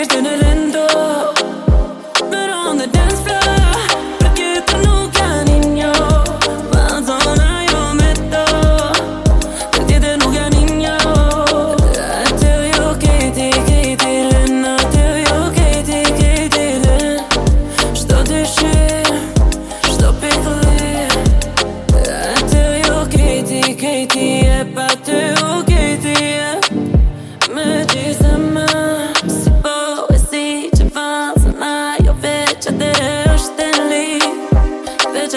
thjesht në lento But on the dance floor Për këtër nuk janë njo Ma zona jo me to Për tjetër nuk janë njo A të jo këti këti lën A të jo këti këti lën Shto të shirë Shto pëtë lirë A të jo këti këti e pa të lirë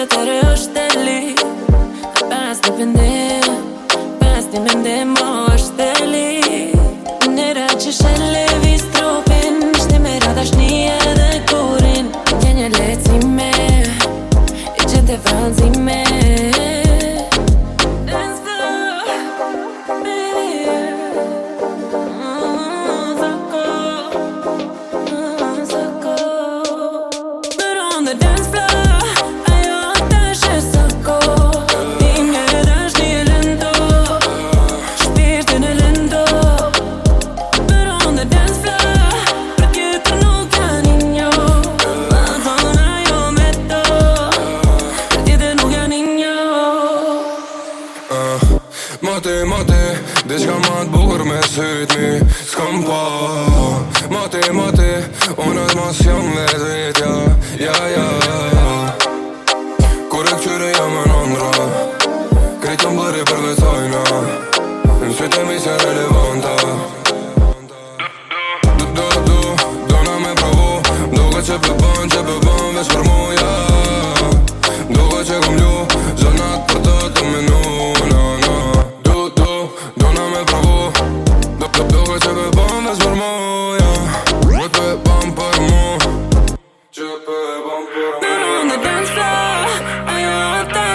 tărăște-li Pe asta pendem, pe asta nimeni de moaște-li Ne răcește-li Shkama të bukur me sëti Skampa Mati, mati Unës ma së jam dhe të jetja Ja, ja, ja, ja Kore këtë qërë jam e nëndra Kretë në mblëri për me Në sëjtë e misja rrële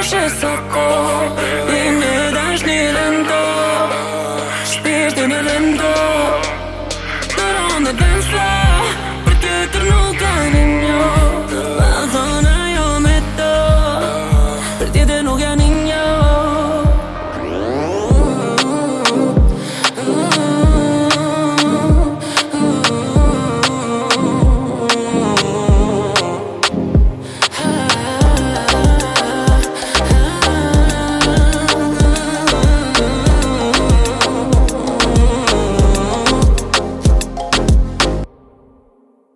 shë së ko I në dash një lëndo Shpirë të në lëndo Në rëndë dënë slëndë